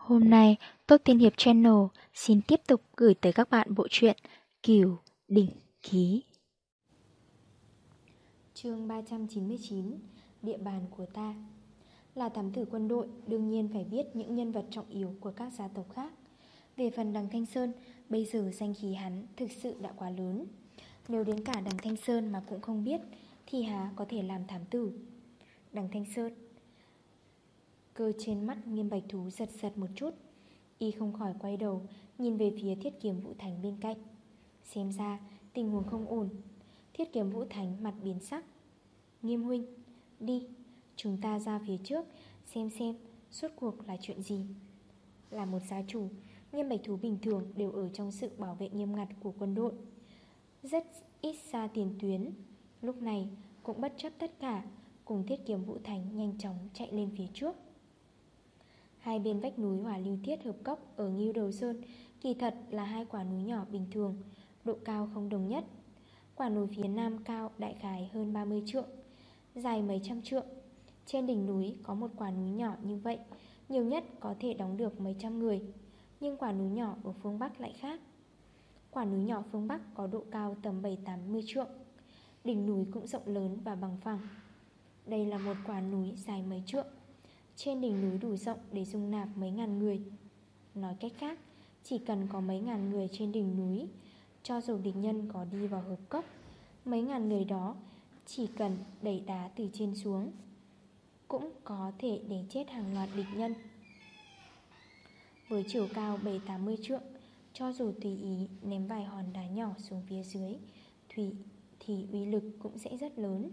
Hôm nay, Tốt Tiên Hiệp Channel xin tiếp tục gửi tới các bạn bộ truyện Kiều Đỉnh Ký. chương 399 Địa bàn của ta Là thám tử quân đội, đương nhiên phải biết những nhân vật trọng yếu của các gia tộc khác. Về phần đằng Thanh Sơn, bây giờ danh khí hắn thực sự đã quá lớn. Nếu đến cả đằng Thanh Sơn mà cũng không biết, thì há có thể làm thám tử. Đằng Thanh Sơn Cơ trên mắt nghiêm bạch thú giật giật một chút. Y không khỏi quay đầu, Nhìn về phía thiết kiếm vũ thành bên cạnh. Xem ra, tình huống không ổn. Thiết kiếm vũ thành mặt biến sắc. Nghiêm huynh, Đi, Chúng ta ra phía trước, Xem xem Suốt cuộc là chuyện gì. Là một gia chủ, Nghiêm bạch thú bình thường đều ở trong sự bảo vệ nghiêm ngặt của quân đội. Rất ít xa tiền tuyến. Lúc này, cũng bất chấp tất cả, Cùng thiết kiếm vũ thành nhanh chóng chạy lên phía trước. Hai bên vách núi hòa lưu thiết hợp cốc ở Ngưu Đầu Sơn, Kỳ thật là hai quả núi nhỏ bình thường, Độ cao không đồng nhất. Quả núi phía nam cao đại khái hơn 30 trượng, Dài mấy trăm trượng. Trên đỉnh núi có một quả núi nhỏ như vậy, Nhiều nhất có thể đóng được mấy trăm người, Nhưng quả núi nhỏ ở phương Bắc lại khác. Quả núi nhỏ phương Bắc có độ cao tầm 7-80 trượng, Đỉnh núi cũng rộng lớn và bằng phẳng. Đây là một quả núi dài mấy trượng trên đỉnh núi đủ rộng để dung nạp mấy ngàn người. Nói cách khác, Chỉ cần có mấy ngàn người trên đỉnh núi, Cho dù địch nhân có đi vào hợp cốc, Mấy ngàn người đó Chỉ cần đẩy đá từ trên xuống, Cũng có thể để chết hàng loạt địch nhân. Với chiều cao 7-80 trượng, Cho dù tùy ý ném vài hòn đá nhỏ xuống phía dưới, Thủy, thì uy lực cũng sẽ rất lớn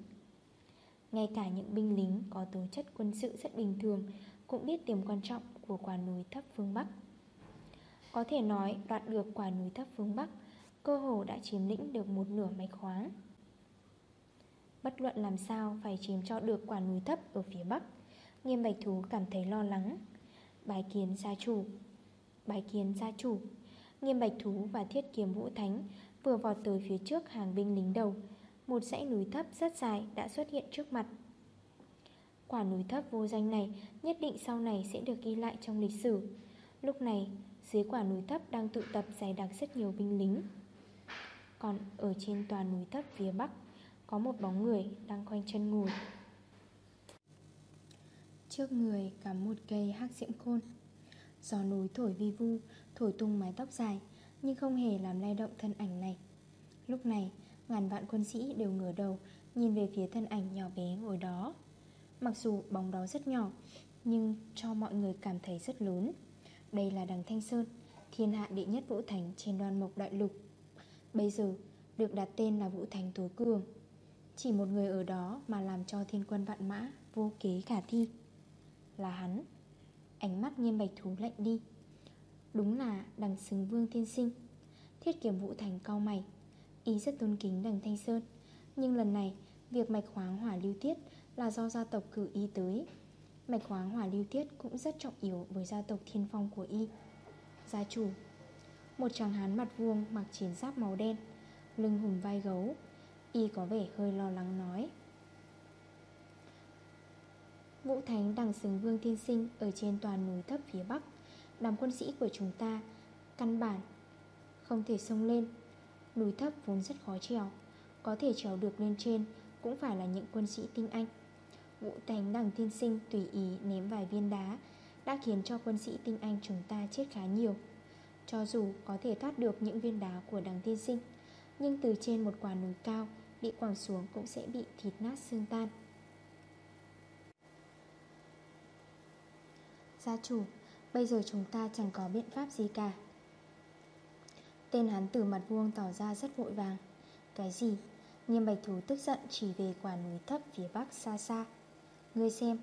ngay cả những binh lính có tố chất quân sự rất bình thường Cũng biết tiềm quan trọng của quả núi thấp phương Bắc. Có thể nói, đoạt được quả núi thấp phương Bắc, Cơ hồ đã chiếm lĩnh được một nửa mạch khoáng Bất luận làm sao phải chiếm cho được quả núi thấp ở phía Bắc, Nghiêm Bạch Thú cảm thấy lo lắng. Bái kiến gia chủ, Bái kiến gia chủ. Nghiêm Bạch Thú và Thiết Kiếm Vũ Thánh Vừa vọt tới phía trước hàng binh lính đầu một dãy núi thấp rất dài đã xuất hiện trước mặt. Quả núi thấp vô danh này Nhất định sau này sẽ được ghi lại trong lịch sử. Lúc này, Dưới quả núi thấp đang tụ tập dày đặc rất nhiều binh lính. Còn ở trên tòa núi thấp phía bắc, Có một bóng người đang khoanh chân ngồi. Trước người cắm một cây hắc diễm khôn. Gió núi thổi vi vu, Thổi tung mái tóc dài, Nhưng không hề làm lay động thân ảnh này. Lúc này Ngàn vạn quân sĩ đều ngửa đầu, Nhìn về phía thân ảnh nhỏ bé ngồi đó. Mặc dù bóng đó rất nhỏ, Nhưng cho mọi người cảm thấy rất lớn. Đây là đằng Thanh Sơn, Thiên hạ đệ nhất Vũ Thành trên đoan mộc đại lục. Bây giờ, được đặt tên là Vũ Thành Tối Cường. Chỉ một người ở đó mà làm cho thiên quân vạn mã Vô kế khả thi. Là hắn. Ánh mắt nghiêm bạch thú lạnh đi. Đúng là đằng xứng vương tiên sinh. Thiết kiểm Vũ Thành cao mày ý rất tôn kính đằng Thanh Sơn. Nhưng lần này, Việc mạch khoáng hỏa lưu tiết Là do gia tộc cử Y tới. Mạch khoáng hỏa lưu tiết cũng rất trọng yếu Với gia tộc thiên phong của Y. Gia chủ, Một chàng hán mặt vuông mặc chiến giáp màu đen, Lưng hùm vai gấu, Y có vẻ hơi lo lắng nói. Vũ Thánh đằng xứng vương thiên sinh Ở trên toàn núi thấp phía bắc. Đám quân sĩ của chúng ta Căn bản Không thể sông lên. Núi thấp vốn rất khó trèo, Có thể trèo được lên trên Cũng phải là những quân sĩ tinh anh. Vũ Tánh đằng thiên sinh tùy ý ném vài viên đá Đã khiến cho quân sĩ tinh anh chúng ta chết khá nhiều. Cho dù có thể thoát được những viên đá của đằng thiên sinh, Nhưng từ trên một quả núi cao Bị quẳng xuống cũng sẽ bị thịt nát xương tan. Gia chủ, Bây giờ chúng ta chẳng có biện pháp gì cả. Tên hắn từ mặt vuông tỏ ra rất vội vàng. Cái gì? Nghiêm bạch thú tức giận chỉ về quả núi thấp phía bắc xa xa. Ngươi xem,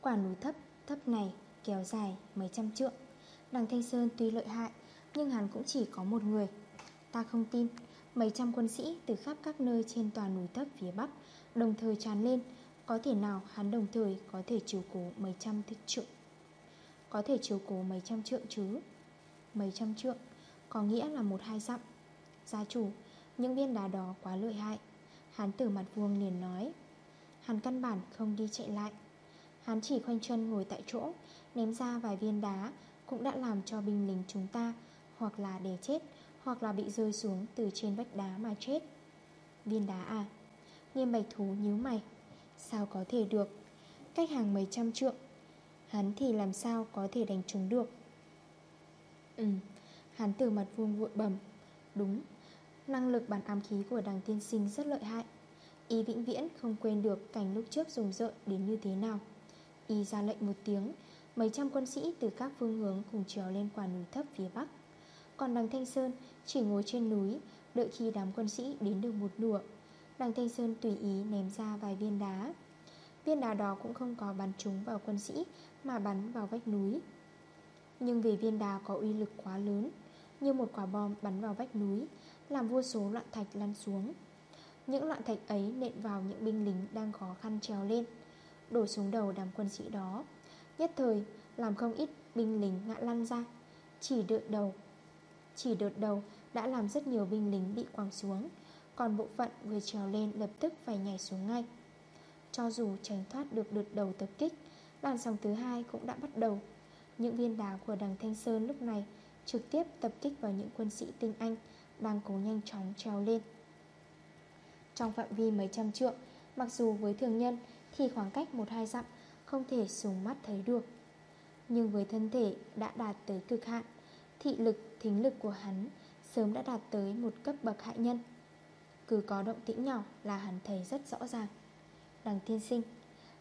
Quả núi thấp thấp này kéo dài mấy trăm trượng. Đằng Thanh Sơn tuy lợi hại, Nhưng hắn cũng chỉ có một người. Ta không tin, Mấy trăm quân sĩ từ khắp các nơi trên tòa núi thấp phía bắc Đồng thời tràn lên, Có thể nào hắn đồng thời có thể chiếu cố mấy trăm trượng? Có thể chiếu cố mấy trăm trượng chứ? Mấy trăm trượng? Có nghĩa là một hai dặm Gia chủ, Những viên đá đó quá lợi hại. Hắn từ mặt vuông liền nói. Hắn căn bản không đi chạy lại. Hắn chỉ khoanh chân ngồi tại chỗ, Ném ra vài viên đá Cũng đã làm cho binh lính chúng ta Hoặc là để chết, Hoặc là bị rơi xuống từ trên vách đá mà chết. Viên đá à? Nghiêm bạch thú nhíu mày. Sao có thể được? Cách hàng mấy trăm trượng. Hắn thì làm sao có thể đánh chúng được? Ừ Hắn từ mặt vuông vội bầm Đúng, Năng lực bản ám khí của đằng tiên sinh rất lợi hại. Y vĩnh viễn không quên được cảnh lúc trước rùng rợn đến như thế nào. Y ra lệnh một tiếng, Mấy trăm quân sĩ từ các phương hướng cùng trèo lên quả núi thấp phía bắc. Còn đằng Thanh Sơn chỉ ngồi trên núi, Đợi khi đám quân sĩ đến được một nửa. Đằng Thanh Sơn tùy ý ném ra vài viên đá. Viên đá đó cũng không có bắn trúng vào quân sĩ Mà bắn vào vách núi. Nhưng vì viên đá có uy lực quá lớn như một quả bom bắn vào vách núi, Làm vô số loạn thạch lăn xuống. Những loạn thạch ấy nện vào những binh lính Đang khó khăn trèo lên, Đổ xuống đầu đám quân sĩ đó. Nhất thời, làm không ít binh lính ngã lăn ra. Chỉ đợt đầu, Chỉ đợt đầu đã làm rất nhiều binh lính bị quàng xuống, Còn bộ phận vừa trèo lên lập tức phải nhảy xuống ngay. Cho dù tránh thoát được đợt đầu tập kích, Làn sóng thứ hai cũng đã bắt đầu. Những viên đá của đằng Thanh Sơn lúc này Trực tiếp tập kích vào những quân sĩ tinh Anh Đang cố nhanh chóng trèo lên. Trong phạm vi mấy trăm trượng Mặc dù với thường nhân Thì khoảng cách 1-2 dặm Không thể dùng mắt thấy được. Nhưng với thân thể đã đạt tới cực hạn Thị lực, thính lực của hắn Sớm đã đạt tới một cấp bậc hại nhân. Cứ có động tĩnh nhỏ là hắn thấy rất rõ ràng. Đằng tiên sinh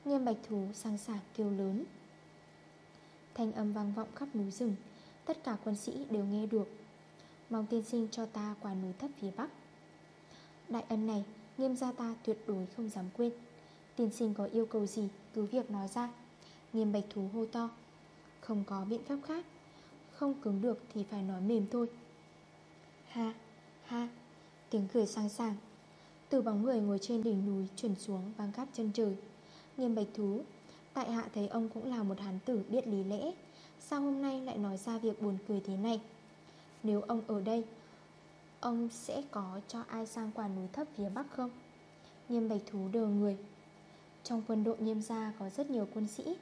Nghiêm bạch thú sang sảng kêu lớn. Thanh âm vang vọng khắp núi rừng Tất cả quân sĩ đều nghe được. Mong tiên sinh cho ta quả núi thấp phía bắc. Đại ân này Nghiêm gia ta tuyệt đối không dám quên. Tiên sinh có yêu cầu gì Cứ việc nói ra. Nghiêm bạch thú hô to. Không có biện pháp khác. Không cứng được thì phải nói mềm thôi. Ha, ha. Tiếng cười sang sàng Từ bóng người ngồi trên đỉnh núi Chuyển xuống vang khắp chân trời. Nghiêm bạch thú Tại hạ thấy ông cũng là một hán tử biết lý lẽ. Sao hôm nay lại nói ra việc buồn cười thế này? Nếu ông ở đây, Ông sẽ có cho ai sang quả núi thấp phía bắc không? Nghiêm bạch thú đờ người. Trong quân đội nghiêm gia có rất nhiều quân sĩ.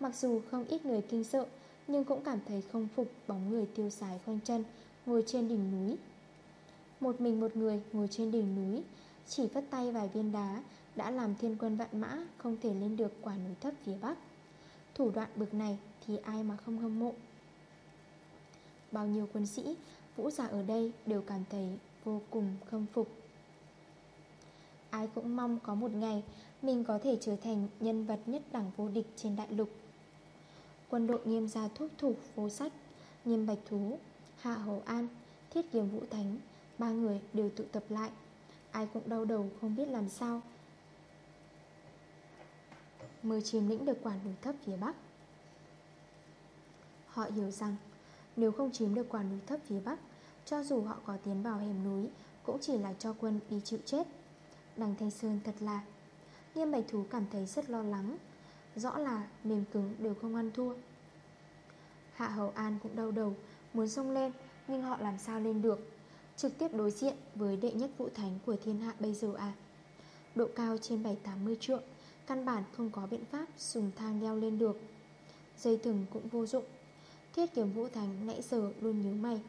Mặc dù không ít người kinh sợ, Nhưng cũng cảm thấy không phục bóng người tiêu sái khoanh chân, Ngồi trên đỉnh núi. Một mình một người ngồi trên đỉnh núi, Chỉ vất tay vài viên đá Đã làm thiên quân vạn mã Không thể lên được quả núi thấp phía bắc. Thủ đoạn bực này thì ai mà không hâm mộ? Bao nhiêu quân sĩ, Vũ giả ở đây đều cảm thấy vô cùng khâm phục. Ai cũng mong có một ngày Mình có thể trở thành nhân vật nhất đẳng vô địch trên đại lục. Quân đội nghiêm gia thuốc thủ vô sách, Nghiêm bạch thú, Hạ Hầu An, Thiết kiếm vũ thánh, Ba người đều tụ tập lại. Ai cũng đau đầu không biết làm sao Mới chiếm lĩnh được quả núi thấp phía Bắc. Họ hiểu rằng, Nếu không chiếm được quả núi thấp phía Bắc, Cho dù họ có tiến vào hẻm núi, Cũng chỉ là cho quân đi chịu chết. Đằng Thanh Sơn thật là Nghiêm bạch thú cảm thấy rất lo lắng. Rõ là mềm cứng đều không ăn thua. Hạ Hầu An cũng đau đầu, Muốn xông lên, Nhưng họ làm sao lên được? Trực tiếp đối diện với đệ nhất vũ thánh của thiên hạ bây giờ à? Độ cao trên 7-80 trượng Căn bản không có biện pháp dùng thang leo lên được. Dây thừng cũng vô dụng. Thiết kiếm vũ thành nãy giờ luôn nhớ mày.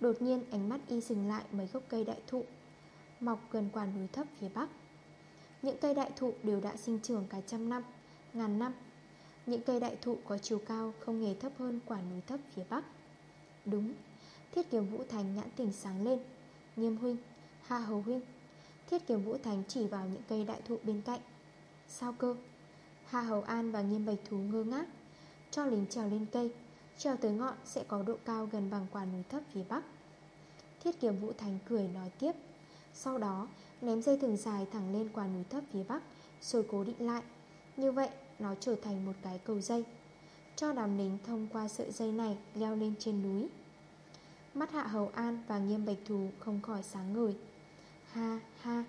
Đột nhiên ánh mắt y dừng lại mấy gốc cây đại thụ, Mọc gần quả núi thấp phía bắc. Những cây đại thụ đều đã sinh trưởng cả trăm năm, Ngàn năm. Những cây đại thụ có chiều cao không hề thấp hơn quả núi thấp phía bắc. Đúng, Thiết kiếm vũ thành nhãn tỉnh sáng lên. Nghiêm huynh, Hạ hầu huynh, Thiết kiếm vũ thành chỉ vào những cây đại thụ bên cạnh. Sao cơ? Hạ hầu an và nghiêm bạch thú ngơ ngác. Cho lính trèo lên cây, Trèo tới ngọn sẽ có độ cao gần bằng quả núi thấp phía bắc. Thiết kiếm vũ thành cười nói tiếp. Sau đó, ném dây thừng dài thẳng lên quả núi thấp phía bắc, Rồi cố định lại. Như vậy, nó trở thành một cái cầu dây. Cho đám lính thông qua sợi dây này leo lên trên núi. Mắt hạ hầu an và nghiêm bạch thú không khỏi sáng ngời. Ha ha,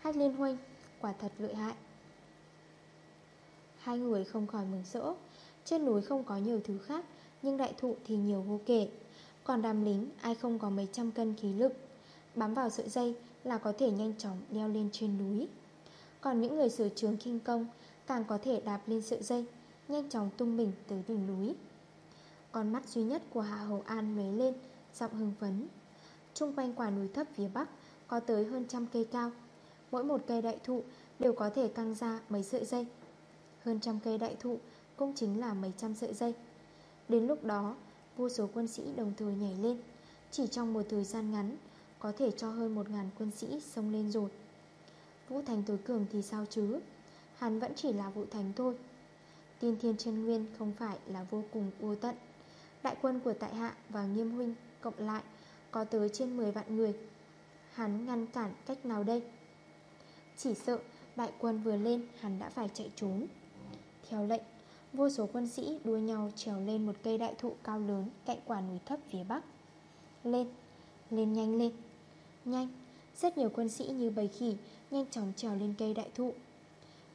Hách liên huynh Quả thật lợi hại. Hai người không khỏi mừng rỡ. Trên núi không có nhiều thứ khác, Nhưng đại thụ thì nhiều vô kể. Còn đàm lính, ai không có mấy trăm cân khí lực? Bám vào sợi dây là có thể nhanh chóng leo lên trên núi. Còn những người sửa trường kinh công, Càng có thể đạp lên sợi dây, Nhanh chóng tung mình tới đỉnh núi. Con mắt duy nhất của Hạ Hầu An mấy lên, Giọng hưng phấn. Trung quanh quả núi thấp phía bắc, Có tới hơn trăm cây cao. Mỗi một cây đại thụ đều có thể căng ra mấy sợi dây. Hơn trăm cây đại thụ, Cũng chính là mấy trăm sợi dây. Đến lúc đó, Vô số quân sĩ đồng thời nhảy lên. Chỉ trong một thời gian ngắn, Có thể cho hơn một ngàn quân sĩ xông lên rồi. Vũ Thành tối cường thì sao chứ? Hắn vẫn chỉ là Vũ Thành thôi. Tiên thiên chân nguyên không phải là vô cùng vô tận. Đại quân của tại hạ và nghiêm huynh cộng lại Có tới trên 10 vạn người. Hắn ngăn cản cách nào đây? Chỉ sợ đại quân vừa lên, Hắn đã phải chạy trốn. Theo lệnh. Vô số quân sĩ đua nhau trèo lên một cây đại thụ cao lớn Cạnh quả núi thấp phía bắc. Lên, lên nhanh lên. Nhanh, rất nhiều quân sĩ như bầy khỉ Nhanh chóng trèo lên cây đại thụ.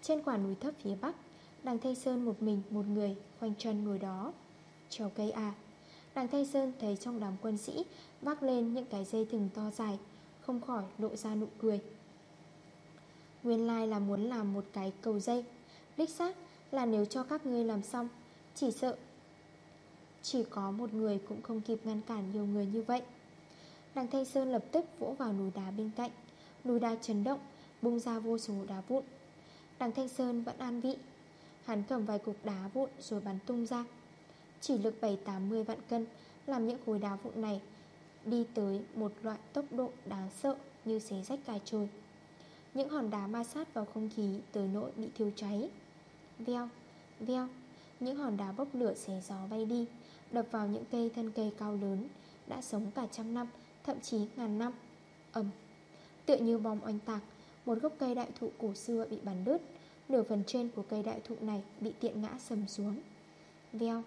Trên quả núi thấp phía bắc Đằng Thanh Sơn một mình một người Khoanh chân ngồi đó Trèo cây à. Đằng Thanh Sơn thấy trong đám quân sĩ Vác lên những cái dây thừng to dài Không khỏi lộ ra nụ cười. Nguyên lai là muốn làm một cái cầu dây Đích xác là nếu cho các ngươi làm xong. Chỉ sợ Chỉ có một người cũng không kịp ngăn cản nhiều người như vậy. Đằng Thanh Sơn lập tức vỗ vào núi đá bên cạnh. Núi đá chấn động, Bung ra vô số đá vụn. Đằng Thanh Sơn vẫn an vị. Hắn cầm vài cục đá vụn rồi bắn tung ra. Chỉ lực 7-80 vạn cân Làm những khối đá vụn này Đi tới một loại tốc độ đáng sợ Như xé rách cài trôi Những hòn đá ma sát vào không khí Tới nỗi bị thiêu cháy. Veo, veo. Những hòn đá bốc lửa xé gió bay đi Đập vào những cây thân cây cao lớn Đã sống cả trăm năm Thậm chí ngàn năm. Ẩm Tựa như bom oanh tạc Một gốc cây đại thụ cổ xưa bị bắn đứt Nửa phần trên của cây đại thụ này Bị tiện ngã sầm xuống. Veo,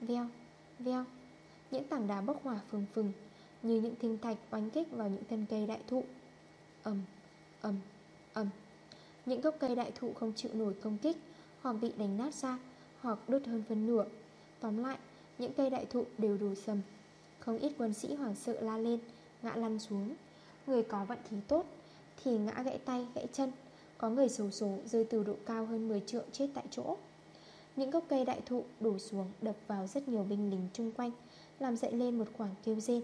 veo, veo. Những tảng đá bốc hỏa phừng phừng Như những tinh thạch oanh kích vào những thân cây đại thụ. Ẩm, ẩm, ẩm Những gốc cây đại thụ không chịu nổi công kích hoặc bị đánh nát ra Hoặc đốt hơn phân nửa. Tóm lại, những cây đại thụ đều đổ sầm. Không ít quân sĩ hoảng sợ la lên Ngã lăn xuống. Người có vận khí tốt Thì ngã gãy tay gãy chân. Có người xấu số rơi từ độ cao hơn 10 trượng chết tại chỗ. Những gốc cây đại thụ đổ xuống Đập vào rất nhiều binh lính chung quanh Làm dậy lên một khoảng kêu rên.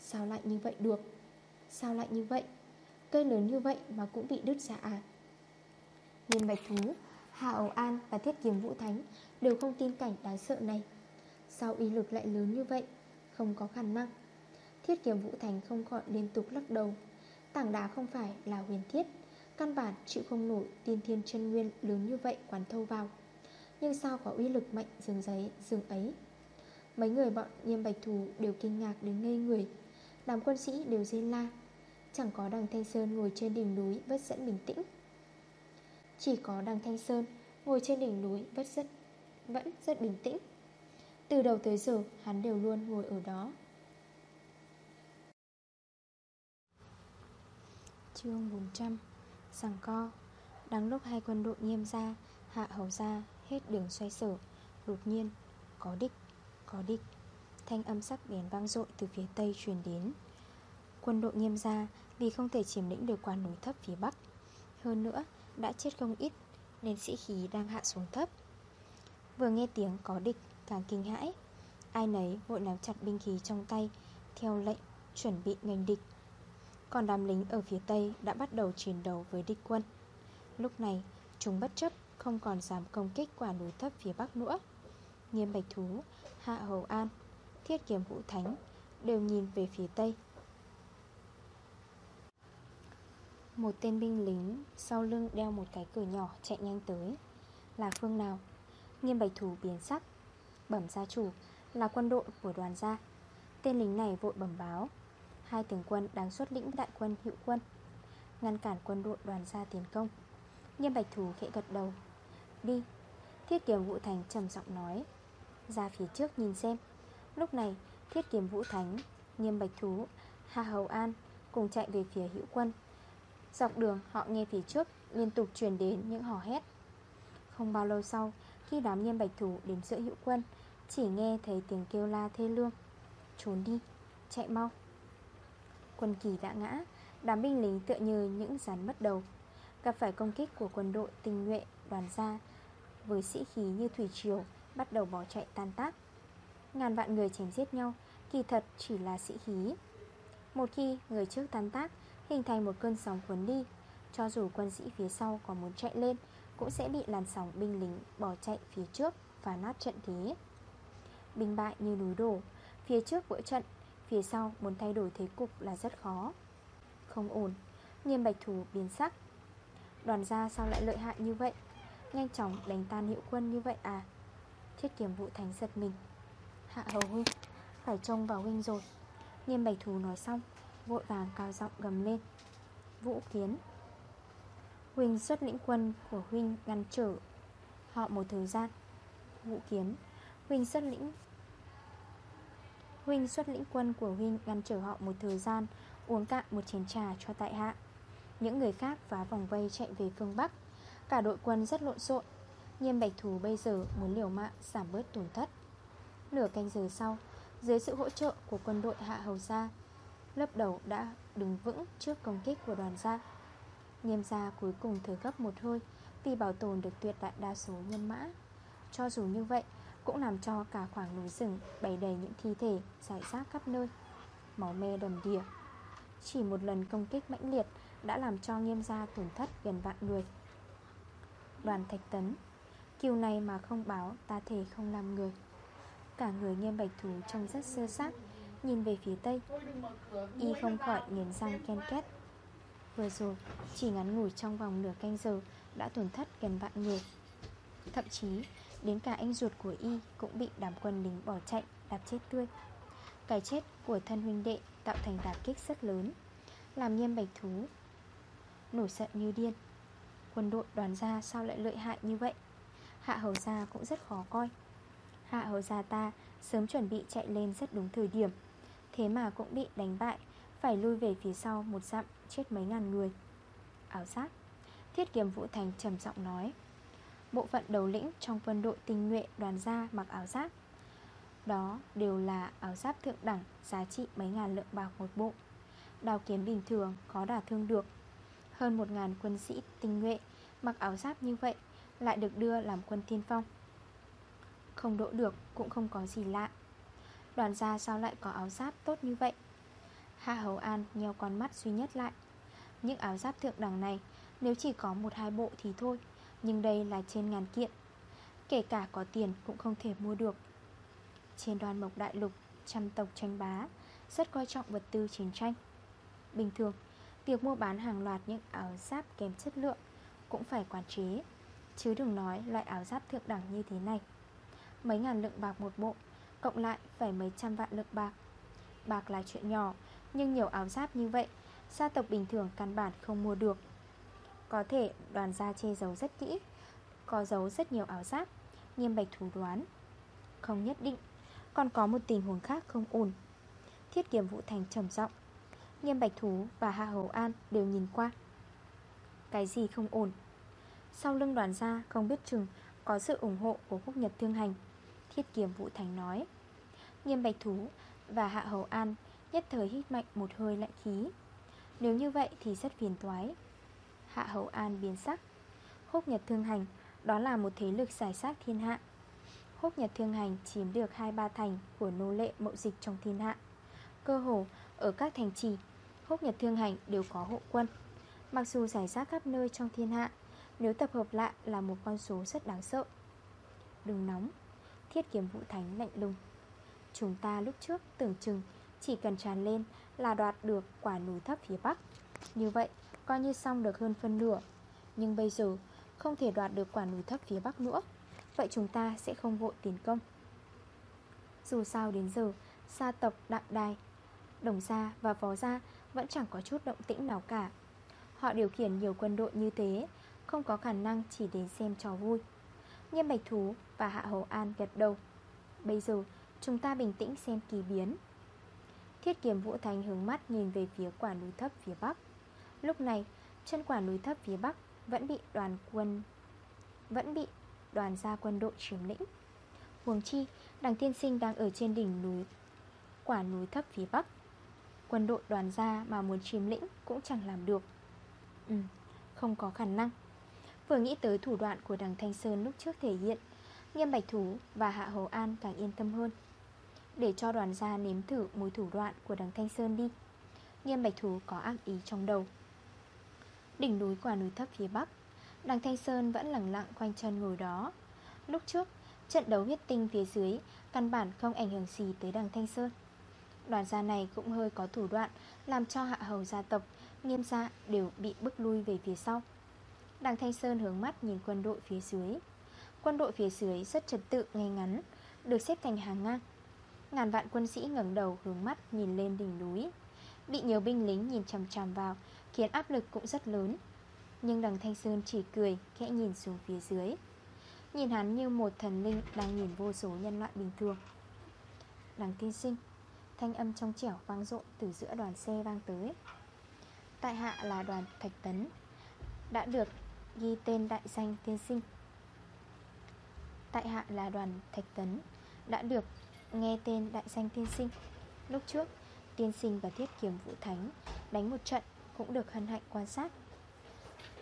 Sao lại như vậy được? Sao lại như vậy? Cây lớn như vậy mà cũng bị đứt ra à? Nhìn Bạch Thú Hạ Ấu An và Thiết Kiếm Vũ Thánh Đều không tin cảnh đáng sợ này. Sao uy lực lại lớn như vậy, Không có khả năng. Thiết kiếm Vũ Thánh không khỏi liên tục lắc đầu. Tảng đá không phải là huyền thiết, Căn bản chịu không nổi tiên thiên chân nguyên lớn như vậy quán thâu vào. Nhưng sao có uy lực mạnh dường giấy, dường ấy? Mấy người bọn nghiêm bạch thù đều kinh ngạc đến ngây người. Đám quân sĩ đều dên la. Chẳng có đằng Thanh Sơn ngồi trên đỉnh núi vất dẫn bình tĩnh. Chỉ có đằng Thanh Sơn ngồi trên đỉnh núi vẫn rất, vẫn rất bình tĩnh. Từ đầu tới giờ hắn đều luôn ngồi ở đó. Chương 400 Sàng co. Đáng lúc hai quân đội nghiêm ra Hạ hầu ra hết đường xoay sở Đột nhiên Có địch Có địch Thanh âm sắc bén vang dội từ phía tây truyền đến. Quân đội nghiêm ra Vì không thể chiếm lĩnh được qua núi thấp phía bắc. Hơn nữa đã chết không ít Nên sĩ khí đang hạ xuống thấp. Vừa nghe tiếng có địch Càng kinh hãi. Ai nấy vội nắm chặt binh khí trong tay Theo lệnh chuẩn bị ngành địch. Còn đám lính ở phía tây đã bắt đầu chiến đấu với địch quân. Lúc này chúng bất chấp không còn dám công kích quả núi thấp phía bắc nữa. Nghiêm Bạch Thú, Hạ Hầu An, Thiết Kiếm Vũ Thánh đều nhìn về phía tây. Một tên binh lính sau lưng đeo một cái cửa nhỏ chạy nhanh tới. Là phương nào? Nghiêm Bạch Thú biến sắc. Bẩm gia chủ, là quân đội của đoàn gia. Tên lính này vội bẩm báo. Hai tướng quân đang xuất lĩnh đại quân hữu quân, Ngăn cản quân đội đoàn gia tiến công. Nghiêm Bạch Thú khẽ gật đầu. Đi. Thiết kiếm Vũ Thành trầm giọng nói. Ra phía trước nhìn xem. Lúc này, Thiết kiếm Vũ Thánh, Nghiêm Bạch Thú Hà Hầu An Cùng chạy về phía hữu quân. Dọc đường họ nghe phía trước Liên tục truyền đến những hò hét. Không bao lâu sau Khi đám nghiêm bạch thủ đến giữa hữu quân Chỉ nghe thấy tiếng kêu la thê lương. Trốn đi, chạy mau. Quân kỳ đã ngã Đám binh lính tựa như những rắn mất đầu. Gặp phải công kích của quân đội tinh nhuệ đoàn gia Với sĩ khí như thủy triều Bắt đầu bỏ chạy tan tác. Ngàn vạn người chém giết nhau Kỳ thật chỉ là sĩ khí. Một khi người trước tan tác Hình thành một cơn sóng cuốn đi. Cho dù quân sĩ phía sau có muốn chạy lên, Cũng sẽ bị làn sóng binh lính bỏ chạy phía trước Và nát trận thế. Binh bại như núi đổ, Phía trước vỡ trận, Phía sau muốn thay đổi thế cục là rất khó. Không ổn, Nghiêm bạch thủ biến sắc. Đoàn gia sao lại lợi hại như vậy? Nhanh chóng đánh tan hiệu quân như vậy à? Thiết kiểm vụ thành giật mình. Hạ hầu huynh Phải trông vào huynh rồi. Nghiêm bạch thú nói xong Vội vàng cao giọng gầm lên. Vũ kiến. Huynh xuất lĩnh quân của huynh ngăn trở Họ một thời gian. Vũ kiến. Huynh xuất lĩnh Huynh xuất lĩnh quân của Huynh ngăn trở họ một thời gian, Uống cạn một chén trà cho tại hạ. Những người khác phá vòng vây chạy về phương Bắc. Cả đội quân rất lộn xộn. Nghiêm bạch thú bây giờ muốn liều mạng giảm bớt tổn thất. Nửa canh giờ sau, Dưới sự hỗ trợ của quân đội Hạ Hầu Gia Lớp đầu đã đứng vững trước công kích của đoàn gia Nghiêm gia cuối cùng thở gấp một hơi Vì bảo tồn được tuyệt đại đa số nhân mã. Cho dù như vậy, Cũng làm cho cả khoảng núi rừng Bày đầy những thi thể giải rác khắp nơi, Máu me đầm đìa. Chỉ một lần công kích mãnh liệt Đã làm cho nghiêm gia tổn thất gần vạn người. Đoàn thạch tấn, Kiều này mà không báo, ta thể không làm người. Cả người nghiêm bạch thú trông rất sơ sát Nhìn về phía tây. Y không khỏi nghiến răng ken két. Vừa rồi, Chỉ ngắn ngủi trong vòng nửa canh giờ Đã tổn thất gần vạn người. Thậm chí, Đến cả anh ruột của Y Cũng bị đám quân lính bỏ chạy, Đạp chết tươi. Cái chết của thân huynh đệ Tạo thành đả kích rất lớn, Làm nghiêm bạch thú. Nổi giận như điên, Quân đội đoàn gia sao lại lợi hại như vậy? Hạ hầu gia cũng rất khó coi. Hạ hầu gia ta Sớm chuẩn bị chạy lên rất đúng thời điểm. Thế mà cũng bị đánh bại, Phải lui về phía sau một dặm, Chết mấy ngàn người. Áo giáp Thiết kiếm Vũ Thành trầm giọng nói. Bộ phận đầu lĩnh trong quân đội tinh nhuệ đoàn gia mặc áo giáp Đó đều là áo giáp thượng đẳng, Giá trị mấy ngàn lượng bạc một bộ. Đào kiếm bình thường, khó đả thương được. Hơn một ngàn quân sĩ tinh nhuệ Mặc áo giáp như vậy Lại được đưa làm quân tiên phong. Không đỗ được cũng không có gì lạ. Đoàn gia sao lại có áo giáp tốt như vậy? Hạ Hầu An nheo con mắt duy nhất lại. Những áo giáp thượng đẳng này, Nếu chỉ có một hai bộ thì thôi, Nhưng đây là trên ngàn kiện. Kể cả có tiền cũng không thể mua được. Trên đoàn mộc đại lục, Trăm tộc tranh bá, Rất coi trọng vật tư chiến tranh. Bình thường, Việc mua bán hàng loạt những áo giáp kém chất lượng Cũng phải quản chế, Chứ đừng nói loại áo giáp thượng đẳng như thế này. Mấy ngàn lượng bạc một bộ Cộng lại phải mấy trăm vạn lượng bạc. Bạc là chuyện nhỏ, Nhưng nhiều áo giáp như vậy, Gia tộc bình thường căn bản không mua được. Có thể đoàn gia che giấu rất kỹ, Có giấu rất nhiều áo giáp Nghiêm bạch thủ đoán Không nhất định. Còn có một tình huống khác không ổn. Thiết kiếm vũ thành trầm giọng Nghiêm bạch thú và Hạ Hầu An đều nhìn qua. Cái gì không ổn? Sau lưng đoàn gia không biết chừng Có sự ủng hộ của quốc nhật thương hành, Thiết kiếm Vũ Thành nói. Nghiêm Bạch Thú và Hạ Hầu An Nhất thời hít mạnh một hơi lạnh khí. Nếu như vậy thì rất phiền toái. Hạ Hầu An biến sắc. Húc Nhật Thương Hành, Đó là một thế lực giải sát thiên hạ. Húc Nhật Thương Hành chiếm được 2-3 thành Của nô lệ mậu dịch trong thiên hạ. Cơ hồ, ở các thành trì, Húc Nhật Thương Hành đều có hộ quân. Mặc dù giải rác khắp nơi trong thiên hạ, Nếu tập hợp lại là một con số rất đáng sợ. Đừng nóng, Thiết kiếm vũ thánh lạnh lùng. Chúng ta lúc trước tưởng chừng Chỉ cần tràn lên là đoạt được quả núi thấp phía Bắc. Như vậy, coi như xong được hơn phân nửa. Nhưng bây giờ, không thể đoạt được quả núi thấp phía Bắc nữa. Vậy chúng ta sẽ không vội tiến công. Dù sao đến giờ Sa tộc Đặng Đài, Đồng gia và phó gia Vẫn chẳng có chút động tĩnh nào cả. Họ điều khiển nhiều quân đội như thế, Không có khả năng chỉ đến xem trò vui. Nhân Bạch Thú và Hạ Hầu An gật đầu. Bây giờ chúng ta bình tĩnh xem kỳ biến. Thiết kiếm Vũ Thành hướng mắt nhìn về phía quả núi thấp phía Bắc. Lúc này chân quả núi thấp phía Bắc Vẫn bị đoàn quân Vẫn bị đoàn gia quân đội chiếm lĩnh. Huồng chi Đằng tiên sinh đang ở trên đỉnh núi Quả núi thấp phía Bắc. Quân đội đoàn gia mà muốn chiếm lĩnh Cũng chẳng làm được. Ừ, không có khả năng. Vừa nghĩ tới thủ đoạn của đằng Thanh Sơn lúc trước thể hiện Nghiêm Bạch Thú và Hạ hồ An càng yên tâm hơn. Để cho đoàn gia nếm thử mùi thủ đoạn của đằng Thanh Sơn đi. Nghiêm Bạch Thú có ác ý trong đầu. Đỉnh núi quả núi thấp phía bắc, Đằng Thanh Sơn vẫn lặng lặng quanh chân ngồi đó. Lúc trước, Trận đấu huyết tinh phía dưới Căn bản không ảnh hưởng gì tới đằng Thanh Sơn. Đoàn gia này cũng hơi có thủ đoạn Làm cho hạ hầu gia tộc, Nghiêm gia đều bị bức lui về phía sau. Đằng Thanh Sơn hướng mắt nhìn quân đội phía dưới. Quân đội phía dưới rất trật tự, ngay ngắn, Được xếp thành hàng ngang. Ngàn vạn quân sĩ ngẩng đầu, hướng mắt nhìn lên đỉnh núi. Bị nhiều binh lính nhìn chằm chằm vào, Khiến áp lực cũng rất lớn. Nhưng đằng Thanh Sơn chỉ cười, Khẽ nhìn xuống phía dưới. Nhìn hắn như một thần linh Đang nhìn vô số nhân loại bình thường. Đằng tiên sinh, Thanh âm trong trẻo vang rộn Từ giữa đoàn xe vang tới. Tại hạ là đoàn Thạch Tấn, Đã được ghi tên đại danh tiên sinh. Tại hạ là đoàn Thạch Tấn, Đã được nghe tên đại danh tiên sinh. Lúc trước, Tiên sinh và thiết kiếm vũ thánh Đánh một trận cũng được hân hạnh quan sát.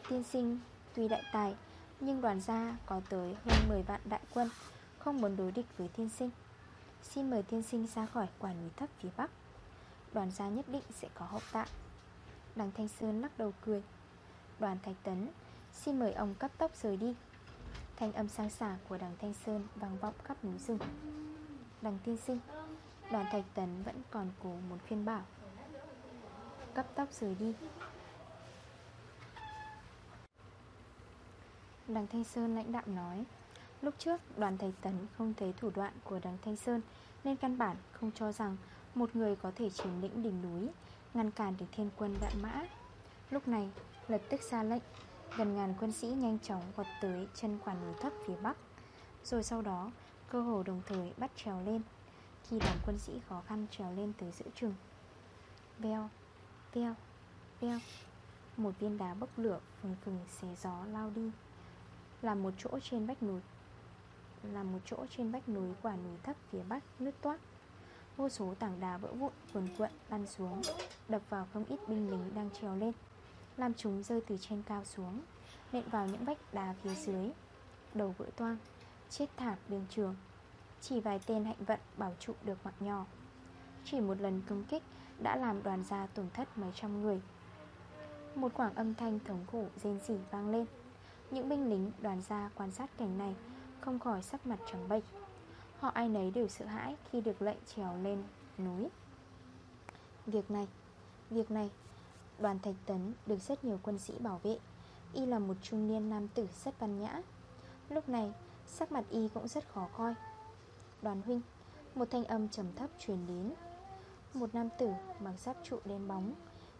Tiên sinh tuy đại tài, Nhưng đoàn gia có tới hơn 10 vạn đại quân, Không muốn đối địch với tiên sinh. Xin mời tiên sinh ra khỏi quả núi thấp phía bắc. Đoàn gia nhất định sẽ có hậu tạ Đằng Thanh Sơn lắc đầu cười. Đoàn Thạch Tấn, Xin mời ông cấp tốc rời đi. Thanh âm sang xả của đằng Thanh Sơn vang vọng khắp núi rừng. Đằng tiên sinh, Đoàn Thạch Tấn vẫn còn cố muốn khuyên bảo. Cấp tốc rời đi. Đằng Thanh Sơn lãnh đạo nói, Lúc trước đoàn Thạch Tấn không thấy thủ đoạn của đằng Thanh Sơn, Nên căn bản không cho rằng Một người có thể chiếm lĩnh đỉnh núi, Ngăn cản được thiên quân vạn mã. Lúc này, lập tức ra lệnh, Gần ngàn quân sĩ nhanh chóng vọt tới chân quả núi thấp phía bắc. Rồi sau đó cơ hồ đồng thời bắt trèo lên Khi đám quân sĩ khó khăn trèo lên tới giữa trường Veo, veo, veo. Một viên đá bốc lửa phừng phừng xé gió lao đi. Là một chỗ trên vách núi Là một chỗ trên vách núi quả núi thấp phía bắc nứt toát Vô số tảng đá vỡ vụn cuồn cuộn lăn xuống Đập vào không ít binh lính đang trèo lên Làm chúng rơi từ trên cao xuống Nện vào những vách đá phía dưới. Đầu vỡ toang. Chết thảm đường trường. Chỉ vài tên hạnh vận bảo trụ được mặt nhỏ Chỉ một lần công kích Đã làm đoàn gia tổn thất mấy trăm người. Một khoảng âm thanh thống khổ rên rỉ vang lên. Những binh lính đoàn gia quan sát cảnh này Không khỏi sắc mặt trắng bệch. Họ ai nấy đều sợ hãi khi được lệnh trèo lên núi. Việc này Việc này, Đoàn Thạch Tấn được rất nhiều quân sĩ bảo vệ. Y là một trung niên nam tử rất văn nhã. Lúc này Sắc mặt y cũng rất khó coi. Đoàn huynh, Một thanh âm trầm thấp truyền đến. Một nam tử mặc giáp trụ đen bóng,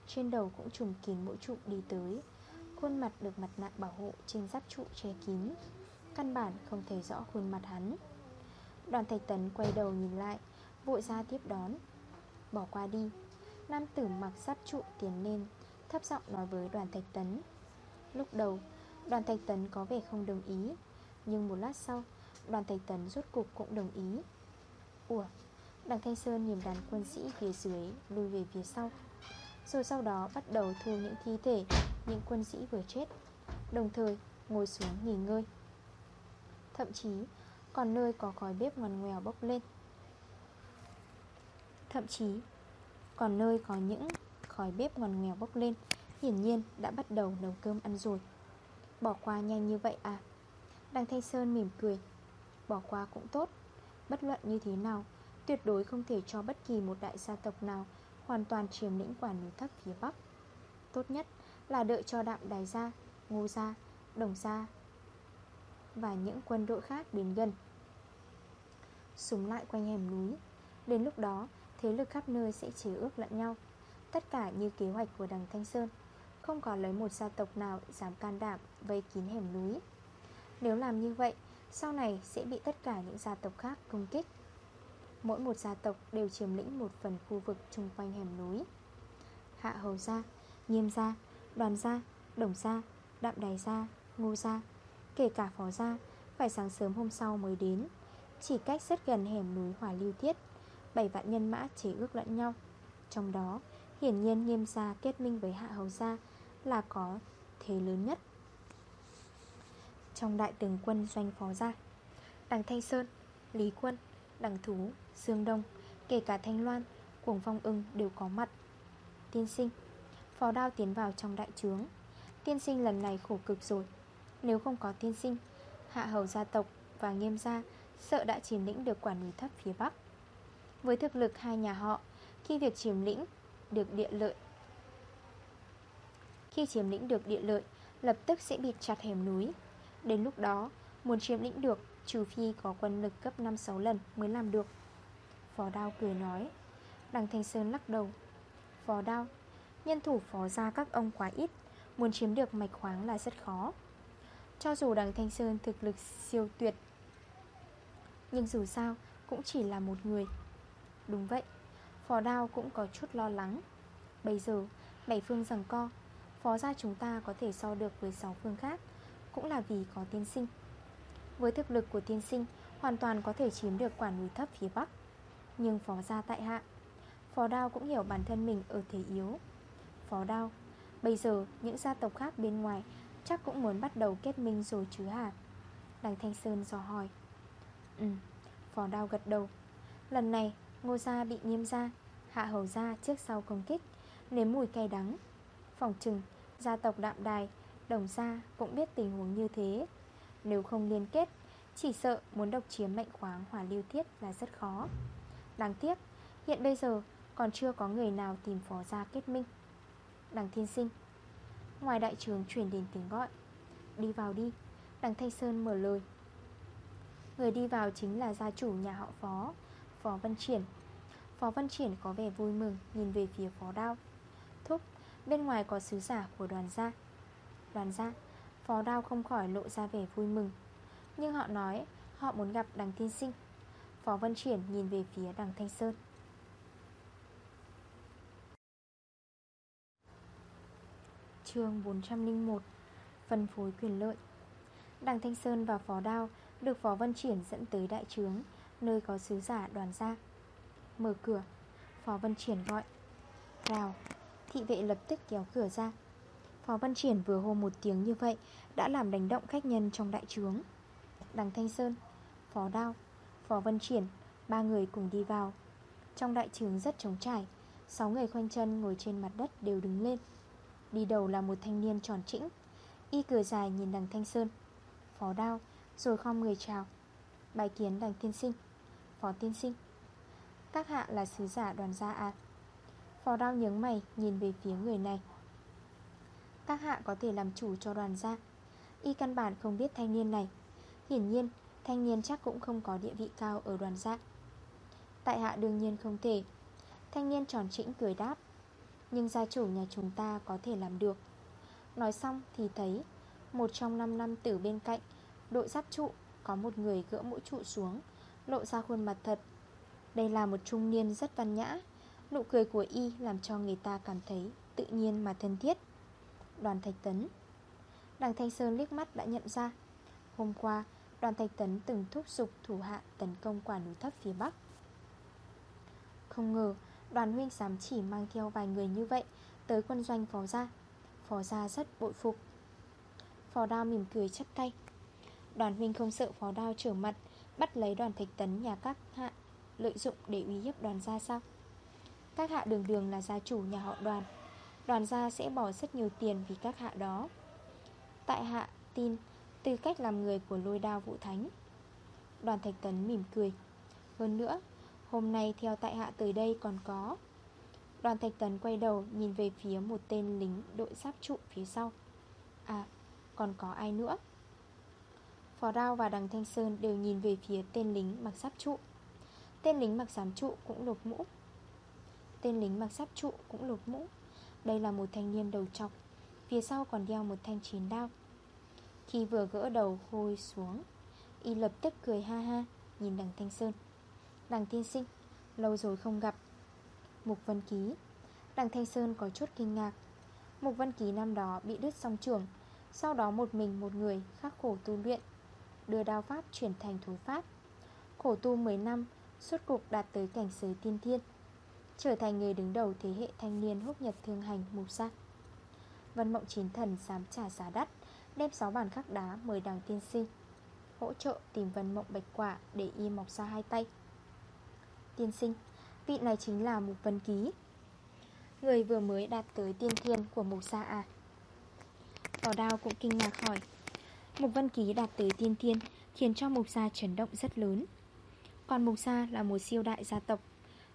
Trên đầu cũng trùm kín mỗi trụ đi tới. Khuôn mặt được mặt nạ bảo hộ Trên giáp trụ che kín, Căn bản không thấy rõ khuôn mặt hắn. Đoàn thạch tấn quay đầu nhìn lại, Vội ra tiếp đón. Bỏ qua đi. Nam tử mặc giáp trụ tiến lên, Thấp giọng nói với đoàn thạch tấn. Lúc đầu, Đoàn thạch tấn có vẻ không đồng ý. Nhưng một lát sau, Đoàn thạch tấn rốt cục cũng đồng ý. Ủa, Đằng Thanh Sơn nhìn đàn quân sĩ phía dưới Lùi về phía sau. Rồi sau đó bắt đầu thu những thi thể Những quân sĩ vừa chết, Đồng thời ngồi xuống nghỉ ngơi. Thậm chí Còn nơi có khói bếp ngoằn ngoèo bốc lên. Thậm chí Còn nơi có những khói bếp ngoằn ngoèo bốc lên, Hiển nhiên đã bắt đầu nấu cơm ăn rồi. Bỏ qua nhanh như vậy à? Đằng Thanh Sơn mỉm cười. Bỏ qua cũng tốt. Bất luận như thế nào Tuyệt đối không thể cho bất kỳ một đại gia tộc nào Hoàn toàn chiếm lĩnh quả núi thấp phía Bắc. Tốt nhất là đợi cho đạm đài gia Ngô gia, đồng gia Và những quân đội khác đến gần. Súng lại quanh hẻm núi. Đến lúc đó Thế lực khắp nơi sẽ chế ước lẫn nhau. Tất cả như kế hoạch của đằng Thanh Sơn. Không có lấy một gia tộc nào dám can đảm Vây kín hẻm núi. Nếu làm như vậy Sau này sẽ bị tất cả những gia tộc khác công kích. Mỗi một gia tộc đều chiếm lĩnh một phần khu vực chung quanh hẻm núi. Hạ hầu gia, nghiêm gia, đoàn gia, đồng gia, đạm đài gia, ngô gia Kể cả phó gia Phải sáng sớm hôm sau mới đến. Chỉ cách rất gần hẻm núi hỏa lưu thiết Bảy vạn nhân mã chế ước lẫn nhau. Trong đó Hiển nhiên nghiêm gia kết minh với hạ hầu gia Là có thế lớn nhất. Trong đại tướng quân doanh phó gia. Đằng Thanh Sơn, Lý Quân, Đằng Thú, Dương Đông Kể cả Thanh Loan, Cuồng Phong ưng đều có mặt. Tiên sinh Phó đao tiến vào trong đại trướng. Tiên sinh lần này khổ cực rồi. Nếu không có tiên sinh Hạ hầu gia tộc và nghiêm gia Sợ đã chiếm lĩnh được quản núi thấp phía Bắc. Với thực lực hai nhà họ Khi việc chiếm lĩnh được địa lợi Khi chiếm lĩnh được địa lợi Lập tức sẽ bị chặt hẻm núi. Đến lúc đó, Muốn chiếm lĩnh được, Trừ phi có quân lực cấp 5-6 lần mới làm được. Phó đao cười nói. Đằng Thanh Sơn lắc đầu. Phó đao, Nhân thủ phó ra các ông quá ít, Muốn chiếm được mạch khoáng là rất khó. Cho dù đằng Thanh Sơn thực lực siêu tuyệt, Nhưng dù sao Cũng chỉ là một người. Đúng vậy, Phó đao cũng có chút lo lắng. Bây giờ, Bảy phương rằng co, Phó gia chúng ta có thể so được với 6 phương khác. Cũng là vì có tiên sinh. Với thực lực của tiên sinh, Hoàn toàn có thể chiếm được quả núi thấp phía Bắc. Nhưng phó gia tại hạ, Phó đao cũng hiểu bản thân mình ở thế yếu. Phó đao, Bây giờ những gia tộc khác bên ngoài Chắc cũng muốn bắt đầu kết minh rồi chứ hả? Đằng Thanh Sơn dò hỏi. Ừ Phó đao gật đầu. Lần này, ngô gia bị nghiêm gia Hạ hầu gia trước sau công kích, Nếm mùi cay đắng. Phòng trừng, gia tộc đạm đài Đồng gia cũng biết tình huống như thế. Nếu không liên kết Chỉ sợ muốn độc chiếm mệnh khoáng hỏa lưu thiết là rất khó. Đáng tiếc Hiện bây giờ còn chưa có người nào tìm phó gia kết minh. Đằng thiên sinh Ngoài đại trường chuyển đến tiếng gọi Đi vào đi Đằng Thanh Sơn mở lời. Người đi vào chính là gia chủ nhà họ phó Phó Văn Triển. Phó Văn Triển có vẻ vui mừng Nhìn về phía phó đao. Thúc, bên ngoài có sứ giả của đoàn gia. Đoàn gia Phó đao không khỏi lộ ra vẻ vui mừng. Nhưng họ nói Họ muốn gặp đằng tiên sinh. Phó Văn Triển nhìn về phía đằng Thanh Sơn. Chương 401 Phân phối quyền lợi. Đằng Thanh Sơn và Phó Đao Được Phó Văn Triển dẫn tới đại trướng Nơi có sứ giả đoàn gia. Mở cửa Phó Văn Triển gọi. Rào, Thị vệ lập tức kéo cửa ra. Phó Văn Triển vừa hô một tiếng như vậy, Đã làm đánh động khách nhân trong đại trướng. Đằng Thanh Sơn, Phó Đao, Phó Văn Triển, Ba người cùng đi vào. Trong đại trướng rất trống trải, Sáu người khoanh chân ngồi trên mặt đất đều đứng lên. Đi đầu là một thanh niên tròn trĩnh, Y cười dài nhìn đằng Thanh Sơn. Phó đao, Rồi khom người chào. Bài kiến đằng tiên sinh. Phó tiên sinh, Các hạ là sứ giả đoàn gia à Phó đao nhướng mày nhìn về phía người này. Các hạ có thể làm chủ cho đoàn gia Y căn bản không biết thanh niên này. Hiển nhiên, Thanh niên chắc cũng không có địa vị cao ở đoàn gia Tại hạ đương nhiên không thể. Thanh niên tròn trĩnh cười đáp. Nhưng gia chủ nhà chúng ta có thể làm được. Nói xong thì thấy, Một trong năm năm tử bên cạnh, Đội giáp trụ, Có một người gỡ mũi trụ xuống, Lộ ra khuôn mặt thật. Đây là một trung niên rất văn nhã. Nụ cười của y làm cho người ta cảm thấy Tự nhiên mà thân thiết. Đoàn Thạch Tấn. Đằng Thanh Sơn liếc mắt đã nhận ra. Hôm qua, đoàn Thạch Tấn từng thúc giục thủ hạ tấn công quả núi thấp phía Bắc. Không ngờ, Đoàn huynh dám chỉ mang theo vài người như vậy Tới quân doanh phó gia. Phó gia rất bội phục. Phó đao mỉm cười chắp tay. Đoàn huynh không sợ phó đao trở mặt, Bắt lấy đoàn thạch tấn nhà các hạ, Lợi dụng để uy hiếp đoàn gia sao? Các hạ đường đường là gia chủ nhà họ đoàn. Đoàn gia sẽ bỏ rất nhiều tiền vì các hạ đó. Tại hạ, tin, Tư cách làm người của lôi đao vũ thánh. Đoàn thạch tấn mỉm cười. Hơn nữa, Hôm nay theo tại hạ tới đây còn có. Đoàn Thạch Tấn quay đầu nhìn về phía một tên lính đội giáp trụ phía sau. À còn có ai nữa? Phó Đao và Đằng Thanh Sơn đều nhìn về phía tên lính mặc giáp trụ. Tên lính mặc giám trụ cũng lột mũ. Tên lính mặc giáp trụ cũng lột mũ. Đây là một thanh niên đầu trọc Phía sau còn đeo một thanh chiến đao. Khi vừa gỡ đầu hôi xuống, Y lập tức cười ha ha, Nhìn đằng Thanh Sơn. Đằng tiên sinh, Lâu rồi không gặp. Mục Vân Ký, Đằng Thanh Sơn có chút kinh ngạc. Mục Vân Ký năm đó bị đứt song trường, Sau đó một mình một người khắc khổ tu luyện, Đưa đao pháp chuyển thành thú pháp. Khổ tu 10 năm, Suốt cuộc đạt tới cảnh giới tiên thiên. Trở thành người đứng đầu thế hệ thanh niên húc nhật thương hành, mục sắc Vân Mộng chín Thần dám trả giá đắt, Đem 6 bàn khắc đá mời đằng tiên sinh, Hỗ trợ tìm Vân Mộng Bạch Quả để y mọc ra hai tay. Tiên sinh, Vị này chính là Mục Vân Ký. Người vừa mới đạt tới tiên thiên của Mục Sa à? Phò đao cũng kinh ngạc hỏi. Mục Vân Ký đạt tới tiên thiên Khiến cho Mục Sa chấn động rất lớn. Còn Mục Sa là một siêu đại gia tộc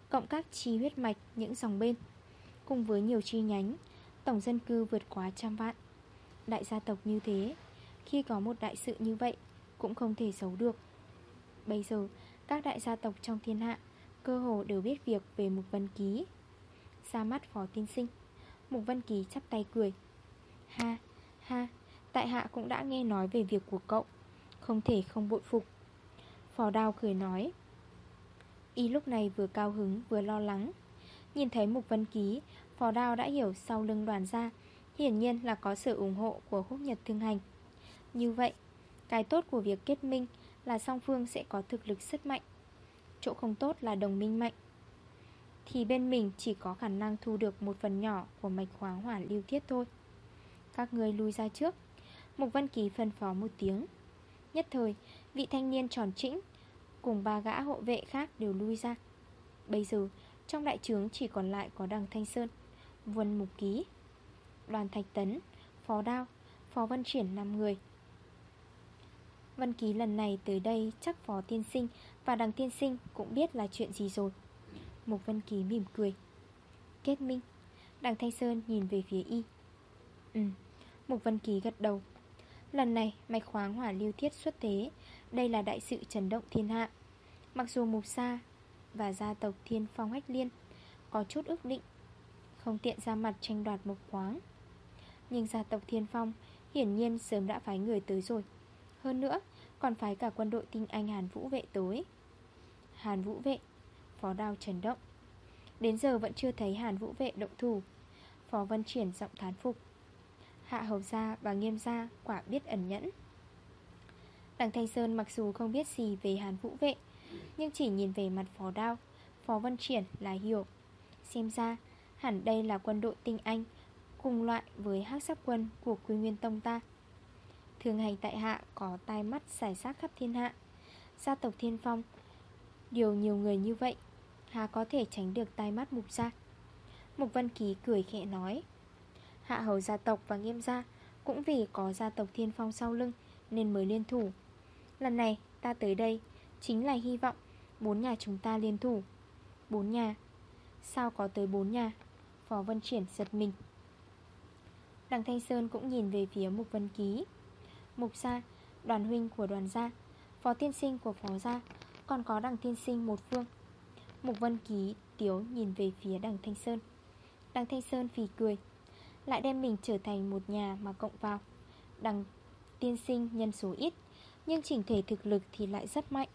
Cộng các chi huyết mạch những dòng bên. Cùng với nhiều chi nhánh Tổng dân cư vượt quá trăm vạn. Đại gia tộc như thế Khi có một đại sự như vậy Cũng không thể giấu được. Bây giờ các đại gia tộc trong thiên hạ Cơ hồ đều biết việc về Mục Vân Ký. Ra mắt phó tiên sinh Mục Vân Ký chắp tay cười. Ha, ha Tại hạ cũng đã nghe nói về việc của cậu Không thể không bội phục. Phò đào cười nói Y lúc này vừa cao hứng, vừa lo lắng. Nhìn thấy Mục Vân Ký Phó đao đã hiểu sau lưng đoàn ra, Hiển nhiên là có sự ủng hộ của húc nhật thương hành. Như vậy, Cái tốt của việc kết minh Là song phương sẽ có thực lực rất mạnh. Chỗ không tốt là đồng minh mạnh. Thì bên mình chỉ có khả năng thu được một phần nhỏ Của mạch khoáng hỏa lưu thiết thôi. Các người lui ra trước. Mục Văn Ký phân phó một tiếng. Nhất thời, vị thanh niên tròn trĩnh Cùng ba gã hộ vệ khác đều lui ra. Bây giờ, trong đại trướng chỉ còn lại có đằng Thanh Sơn, Vân Mục Ký, Đoàn Thạch Tấn, Phó Đao, Phó Văn Triển 5 người. Văn Ký lần này tới đây chắc Phó Tiên Sinh và đằng Tiên Sinh cũng biết là chuyện gì rồi. Mục Văn Ký mỉm cười. Kết minh. Đằng Thanh Sơn nhìn về phía y. Ừ Mục Văn Ký gật đầu. Lần này mạch khoáng hỏa lưu thiết xuất thế đây là đại sự chấn động thiên hạ. Mặc dù Mục Sa Và gia tộc Thiên Phong Hách Liên Có chút ước định, Không tiện ra mặt tranh đoạt mục khoáng Nhưng gia tộc Thiên Phong Hiển nhiên sớm đã phái người tới rồi. Hơn nữa, còn phái cả quân đội tinh anh Hàn Vũ vệ tới. Hàn Vũ vệ, Phó đao chấn động. Đến giờ vẫn chưa thấy Hàn Vũ vệ động thủ. Phó Vân Triển giọng thán phục. Hạ Hầu Gia và Nghiêm Gia quả biết ẩn nhẫn. Đằng Thanh Sơn mặc dù không biết gì về Hàn Vũ Vệ, Nhưng chỉ nhìn về mặt phó đao, Phó Vân Triển là hiểu. Xem ra, hẳn đây là quân đội tinh anh, Cùng loại với hắc sắc quân của Quy Nguyên Tông ta. Thường hành tại hạ có tai mắt giải sát khắp thiên hạ. Gia tộc Thiên Phong, Điều nhiều người như vậy Hà có thể tránh được tai mắt mục gia Mục Văn Ký cười khẽ nói, Hạ hầu gia tộc và nghiêm gia Cũng vì có gia tộc Thiên Phong sau lưng Nên mới liên thủ. Lần này, ta tới đây Chính là hy vọng Bốn nhà chúng ta liên thủ. Bốn nhà? Sao có tới bốn nhà? Phó Vân Triển giật mình. Đằng Thanh Sơn cũng nhìn về phía Mục Vân Ký. Mục gia, Đoàn huynh của đoàn gia, Phó tiên sinh của phó gia, Còn có đằng tiên sinh một phương. Mục Vân Ký tiếu nhìn về phía đằng Thanh Sơn. Đằng Thanh Sơn phì cười, Lại đem mình trở thành một nhà mà cộng vào. Đằng tiên sinh nhân số ít nhưng chỉnh thể thực lực thì lại rất mạnh.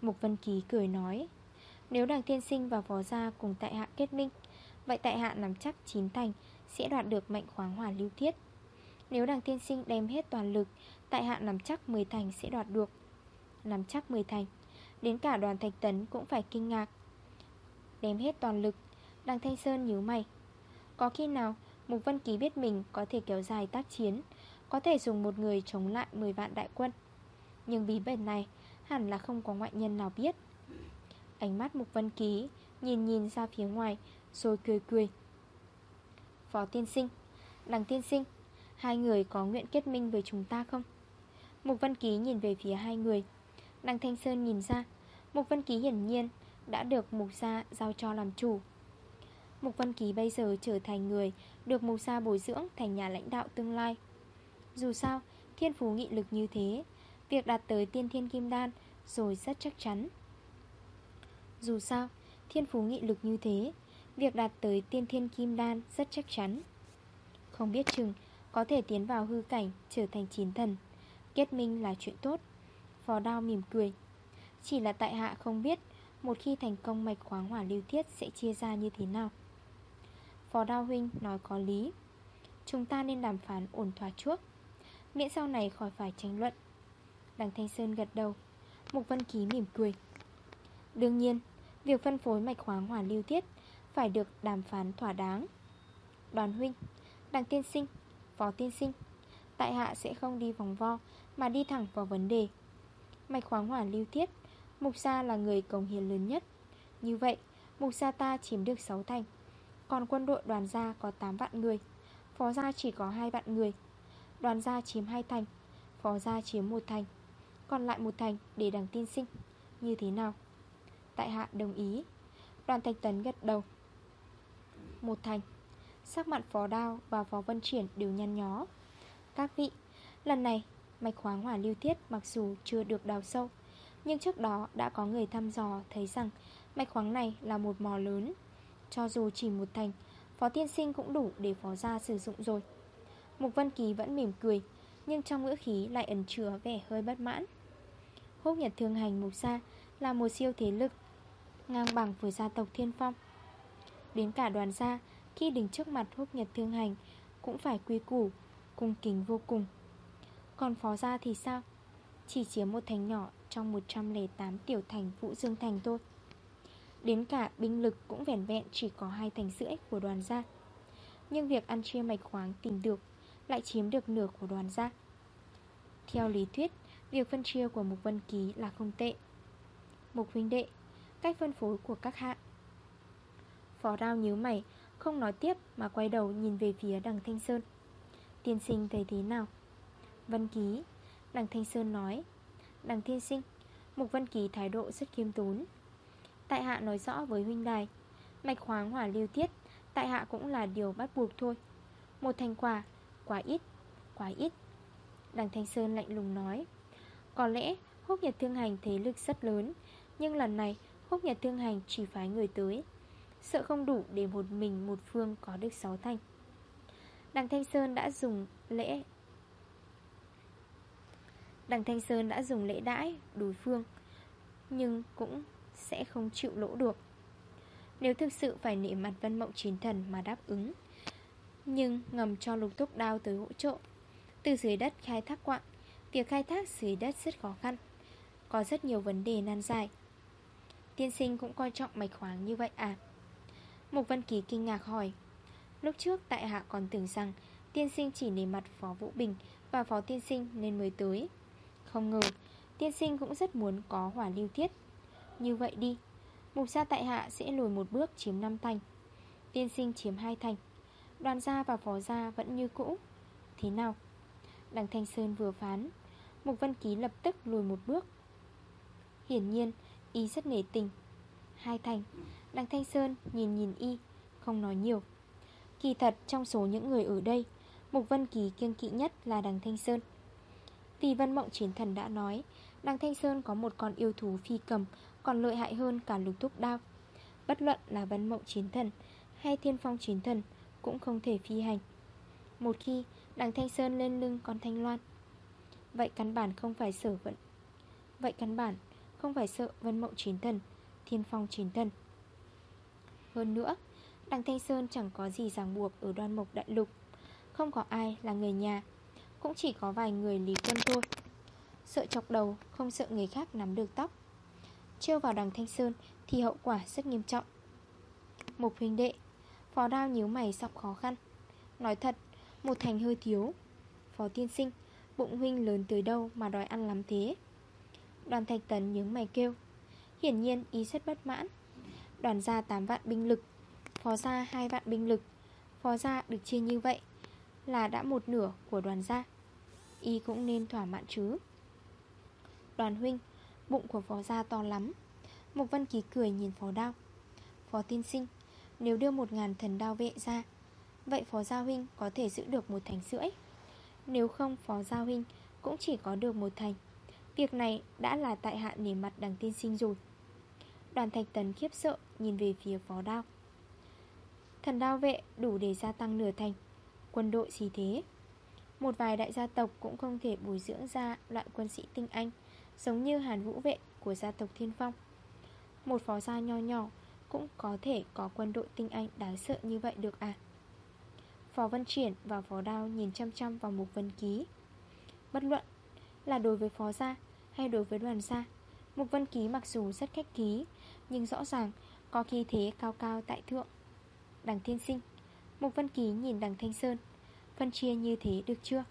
Mục Vân Ký cười nói, Nếu đằng tiên sinh và phó gia cùng tại hạ kết minh, Vậy tại hạ nắm chắc chín thành Sẽ đoạt được mệnh khoáng hỏa lưu thiết. Nếu đằng tiên sinh đem hết toàn lực, Tại hạ nắm chắc 10 thành sẽ đoạt được. Nắm chắc 10 thành, Đến cả đoàn thạch tấn cũng phải kinh ngạc. Đem hết toàn lực, Đằng Thanh Sơn nhớ mày. Có khi nào Mục Vân Ký biết mình có thể kéo dài tác chiến, Có thể dùng một người chống lại 10 vạn đại quân? Nhưng bí bệnh này Hẳn là không có ngoại nhân nào biết. Ánh mắt Mục Vân Ký Nhìn nhìn ra phía ngoài, Rồi cười cười. Phó tiên sinh, Đằng tiên sinh, Hai người có nguyện kết minh với chúng ta không? Mục Vân Ký nhìn về phía hai người. Đằng Thanh Sơn nhìn ra, Mục Vân Ký hiển nhiên Đã được Mục Gia giao cho làm chủ. Mục Vân Ký bây giờ trở thành người Được Mục Gia bồi dưỡng thành nhà lãnh đạo tương lai. Dù sao, Thiên phú nghị lực như thế Việc đạt tới tiên thiên kim đan, Rồi rất chắc chắn. Dù sao, Thiên phú nghị lực như thế, Việc đạt tới tiên thiên kim đan rất chắc chắn. Không biết chừng, Có thể tiến vào hư cảnh, Trở thành chiến thần. Kết minh là chuyện tốt. Phó đao mỉm cười. Chỉ là tại hạ không biết, Một khi thành công mạch khoáng hỏa lưu thiết Sẽ chia ra như thế nào. Phó đao huynh nói có lý. Chúng ta nên đàm phán ổn thỏa trước. Miễn sau này khỏi phải tranh luận. Đằng Thanh Sơn gật đầu. Mục Vân Ký mỉm cười. Đương nhiên, Việc phân phối mạch khoáng hỏa lưu thiết Phải được đàm phán thỏa đáng. Đoàn huynh, Đằng tiên sinh, Phó tiên sinh, Tại hạ sẽ không đi vòng vo Mà đi thẳng vào vấn đề. Mạch khoáng hỏa lưu thiết, Mục gia là người cống hiến lớn nhất. Như vậy, Mục gia ta chiếm được 6 thành. Còn quân đội đoàn gia có 8 vạn người, Phó gia chỉ có 2 vạn người. Đoàn gia chiếm 2 thành, Phó gia chiếm 1 thành. Còn lại một thành để đằng tiên sinh. Như thế nào? Tại hạ đồng ý. Đoàn Thanh Tấn gật đầu. Một thành. Sắc mặt phó đao và phó vân triển đều nhăn nhó. Các vị, Lần này, mạch khoáng hỏa lưu thiết mặc dù chưa được đào sâu, Nhưng trước đó đã có người thăm dò thấy rằng Mạch khoáng này là một mò lớn. Cho dù chỉ một thành, Phó tiên sinh cũng đủ để phó gia sử dụng rồi. Mục Vân Kỳ vẫn mỉm cười, Nhưng trong ngữ khí lại ẩn chứa vẻ hơi bất mãn. Húc Nhật Thương Hành Mục Gia Là một siêu thế lực Ngang bằng với gia tộc Thiên Phong. Đến cả đoàn gia, Khi đứng trước mặt Húc Nhật Thương Hành, Cũng phải quy củ, Cung kính vô cùng. Còn phó gia thì sao? Chỉ chiếm một thành nhỏ Trong 108 tiểu thành Vũ Dương Thành thôi. Đến cả binh lực cũng vẻn vẹn chỉ có hai thành rưỡi của đoàn gia. Nhưng việc ăn chia mạch khoáng tìm được Lại chiếm được nửa của đoàn gia. Theo lý thuyết Việc phân chia của Mục Vân Ký là không tệ. Mục huynh đệ Cách phân phối của các hạ. Phó rao nhớ mày Không nói tiếp mà quay đầu nhìn về phía đằng Thanh Sơn. Tiên sinh thấy thế nào? Vân Ký Đằng Thanh Sơn nói. Đằng Thiên Sinh Mục Vân Ký thái độ rất kiêm tốn. Tại hạ nói rõ với huynh đài Mạch khoáng hỏa lưu tiết Tại hạ cũng là điều bắt buộc thôi. Một thành quả, quá ít, quá ít. Đằng Thanh Sơn lạnh lùng nói. Có lẽ húc nhật thương hành thế lực rất lớn, Nhưng lần này húc nhật thương hành chỉ phái người tới, Sợ không đủ để một mình một phương có được 6 thành. Đằng Thanh Sơn đã dùng lễ Đằng Thanh Sơn đã dùng lễ đãi đối phương, Nhưng cũng sẽ không chịu lỗ được. Nếu thực sự phải nể mặt Vân Mộng Chiến Thần mà đáp ứng, Nhưng ngầm cho lục túc đao tới hỗ trợ, Từ dưới đất khai thác quạng Việc khai thác dưới đất rất khó khăn, Có rất nhiều vấn đề nan dài Tiên sinh cũng coi trọng mạch khoáng như vậy à? Mục Văn Kỳ kinh ngạc hỏi. Lúc trước tại hạ còn tưởng rằng Tiên sinh chỉ nề mặt Phó Vũ Bình Và Phó Tiên sinh nên mới tới. Không ngờ, Tiên sinh cũng rất muốn có hỏa lưu thiết như vậy đi, Mục gia tại hạ sẽ lùi một bước chiếm 5 thành. Tiên sinh chiếm 2 thành. Đoàn gia và phó gia vẫn như cũ. Thế nào? Đằng Thanh Sơn vừa phán. Mục Văn Ký lập tức lùi một bước. Hiển nhiên, Y rất nể tình. Hai thành, Đằng Thanh Sơn nhìn nhìn Y, Không nói nhiều. Kỳ thật, trong số những người ở đây, Mục Vân Kỳ kiêng kỵ nhất là đằng Thanh Sơn. Vì Vân Mộng Chiến Thần đã nói, Đằng Thanh Sơn có một con yêu thú phi cầm, còn lợi hại hơn cả lục thúc đao. Bất luận là vân mộng chiến thần Hay thiên phong chiến thần Cũng không thể phi hành. Một khi đằng Thanh Sơn lên lưng con Thanh Loan Vậy căn bản không phải sợ vận Vậy căn bản không phải sợ vân mộng chín thần, Thiên phong chín thần. Hơn nữa Đằng Thanh Sơn chẳng có gì ràng buộc ở đoan mộc đại lục. Không có ai là người nhà, Cũng chỉ có vài người lý quân thôi. Sợ chọc đầu, Không sợ người khác nắm được tóc. Trêu vào đằng Thanh Sơn Thì hậu quả rất nghiêm trọng. Một huynh đệ, Phó đao nhíu mày sọc khó khăn. Nói thật, Một thành hơi thiếu. Phó tiên sinh Bụng huynh lớn tới đâu mà đòi ăn lắm thế? Đoàn thạch tấn nhướng mày kêu. Hiển nhiên ý rất bất mãn. Đoàn ra 8 vạn binh lực, Phó ra 2 vạn binh lực, Phó ra được chia như vậy Là đã một nửa của đoàn gia. Y cũng nên thỏa mãn chứ. Đoàn huynh, Bụng của phó gia to lắm. Mục Văn Ký cười nhìn phó đao. Phó tiên sinh, Nếu đưa một ngàn thần đao vệ ra, Vậy phó gia huynh có thể giữ được một thành rưỡi? Nếu không phó giao huynh Cũng chỉ có được một thành. Việc này đã là tại hạ nể mặt đằng tiên sinh rồi. Đoàn thạch tấn khiếp sợ Nhìn về phía phó đao. Thần đao vệ đủ để gia tăng nửa thành. Quân đội gì thế? Một vài đại gia tộc cũng không thể bồi dưỡng ra loại quân sĩ tinh anh, Giống như hàn vũ vệ của gia tộc Thiên Phong. Một phó gia nho nhỏ Cũng có thể có quân đội tinh anh đáng sợ như vậy được à? Phó Vân Triển và Phó Đao nhìn chăm chăm vào Mục Vân Ký. Bất luận là đối với Phó Gia hay đối với đoàn gia, Mục Vân Ký mặc dù rất khách ký Nhưng rõ ràng có khí thế cao cao tại thượng. Đằng Thiên Sinh, Mục Vân Ký nhìn đằng Thanh Sơn, Phân chia như thế được chưa?